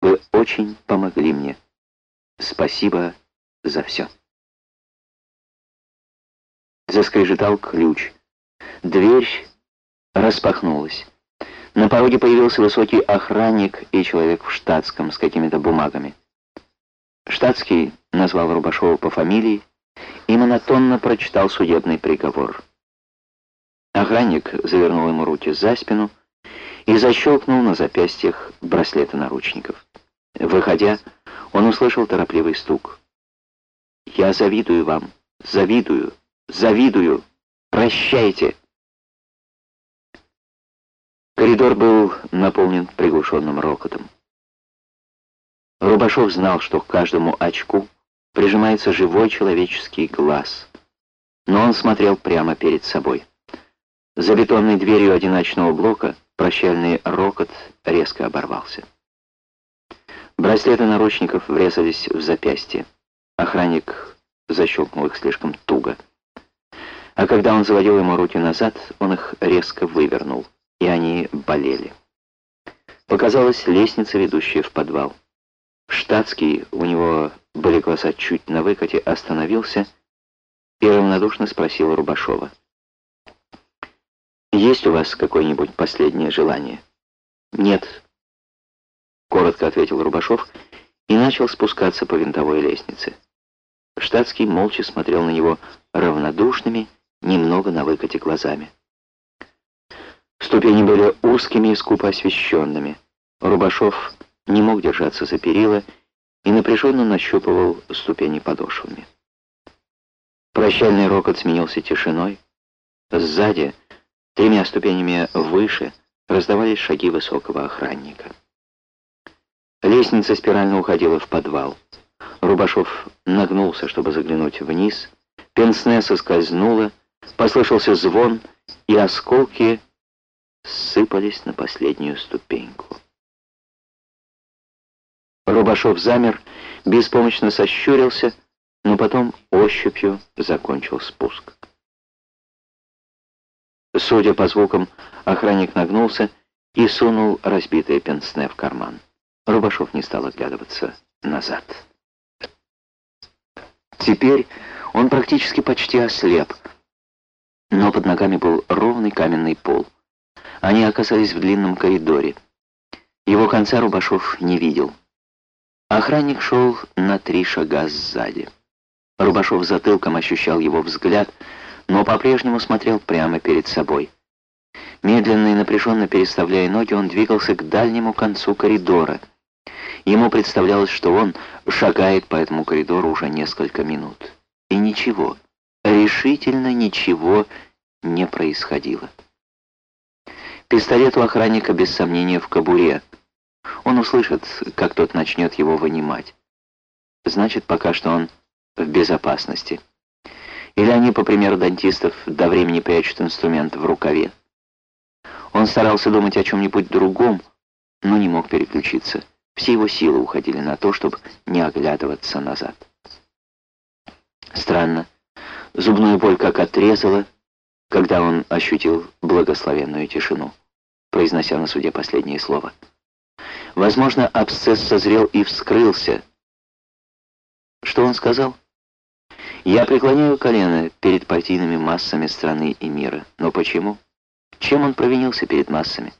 Вы очень помогли мне. Спасибо за все. Заскрежетал ключ. Дверь распахнулась. На пороге появился высокий охранник и человек в штатском с какими-то бумагами. Штатский назвал Рубашова по фамилии и монотонно прочитал судебный приговор. Охранник завернул ему руки за спину и защелкнул на запястьях браслеты наручников. Выходя, он услышал торопливый стук. «Я завидую вам, завидую, завидую, прощайте!» Коридор был наполнен приглушенным рокотом. Рубашов знал, что к каждому очку прижимается живой человеческий глаз, но он смотрел прямо перед собой. За бетонной дверью одиночного блока прощальный рокот резко оборвался. Браслеты наручников врезались в запястье. Охранник защелкнул их слишком туго. А когда он заводил ему руки назад, он их резко вывернул, и они болели. Показалась лестница, ведущая в подвал. Штатский, у него были глаза чуть на выкате, остановился и равнодушно спросил Рубашова. «Есть у вас какое-нибудь последнее желание?» «Нет», — коротко ответил Рубашов и начал спускаться по винтовой лестнице. Штатский молча смотрел на него равнодушными, немного на выкате глазами. Ступени были узкими и скупо освещенными. Рубашов не мог держаться за перила и напряженно нащупывал ступени подошвами. Прощальный рокот сменился тишиной. Сзади, тремя ступенями выше, раздавались шаги высокого охранника. Лестница спирально уходила в подвал. Рубашов нагнулся, чтобы заглянуть вниз. Пенсне соскользнула, послышался звон, и осколки сыпались на последнюю ступеньку. Рубашов замер, беспомощно сощурился, но потом ощупью закончил спуск. Судя по звукам, охранник нагнулся и сунул разбитое пенсне в карман. Рубашов не стал оглядываться назад. Теперь он практически почти ослеп, но под ногами был ровный каменный пол. Они оказались в длинном коридоре. Его конца Рубашов не видел. Охранник шел на три шага сзади. Рубашов затылком ощущал его взгляд, но по-прежнему смотрел прямо перед собой. Медленно и напряженно переставляя ноги, он двигался к дальнему концу коридора. Ему представлялось, что он шагает по этому коридору уже несколько минут. И ничего, решительно ничего не происходило. Пистолет у охранника без сомнения в кобуре. Он услышит, как тот начнет его вынимать. Значит, пока что он в безопасности. Или они, по примеру дантистов, до времени прячут инструмент в рукаве. Он старался думать о чем-нибудь другом, но не мог переключиться. Все его силы уходили на то, чтобы не оглядываться назад. Странно. Зубную боль как отрезала, когда он ощутил благословенную тишину, произнося на суде последнее слово. Возможно, абсцесс созрел и вскрылся. Что он сказал? Я преклоняю колено перед партийными массами страны и мира. Но почему? Чем он провинился перед массами?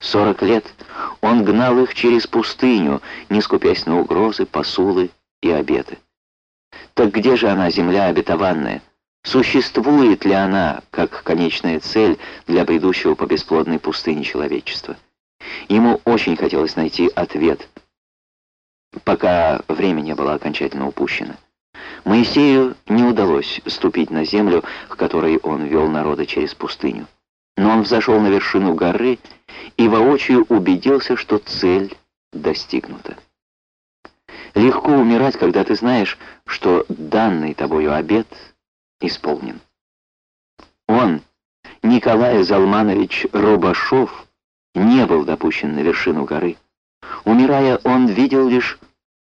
Сорок лет он гнал их через пустыню, не скупясь на угрозы, посулы и обеты. Так где же она, земля обетованная? Существует ли она, как конечная цель для бредущего по бесплодной пустыне человечества? Ему очень хотелось найти ответ, пока время не было окончательно упущено. Моисею не удалось ступить на землю, к которой он вел народа через пустыню. Но он взошел на вершину горы и воочию убедился, что цель достигнута. Легко умирать, когда ты знаешь, что данный тобою обет исполнен. Он, Николай Залманович Рубашов, не был допущен на вершину горы. Умирая, он видел лишь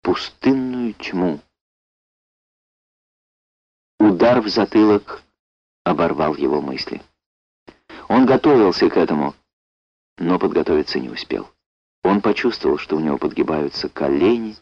пустынную тьму. Удар в затылок оборвал его мысли. Он готовился к этому, но подготовиться не успел. Он почувствовал, что у него подгибаются колени,